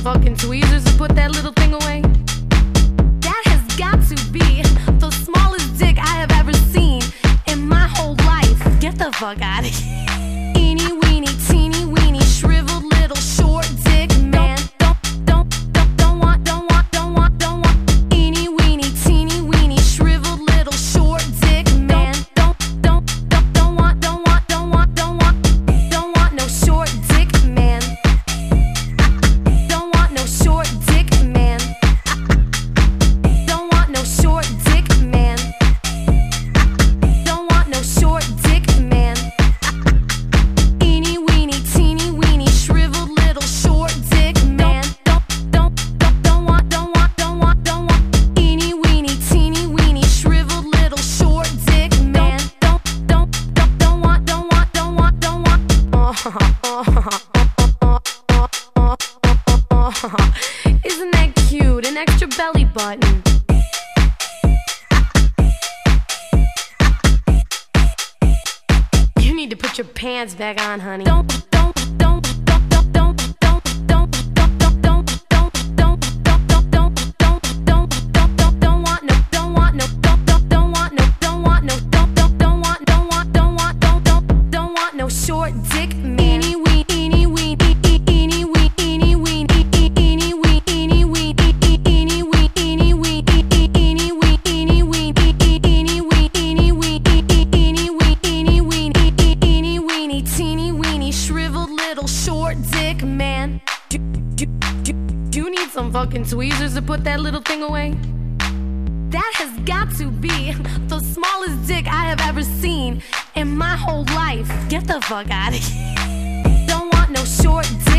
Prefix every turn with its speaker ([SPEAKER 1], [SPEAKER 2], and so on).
[SPEAKER 1] some fucking tweezers and put that little thing away? That has got to be the smallest dick I have ever seen in my whole life. Get the fuck out of here. an extra belly button. You need to put your pants back on, honey. Don't some fucking tweezers to put that little thing away? That has got to be the smallest dick I have ever seen in my whole life. Get the fuck out of here. Don't want no short dick.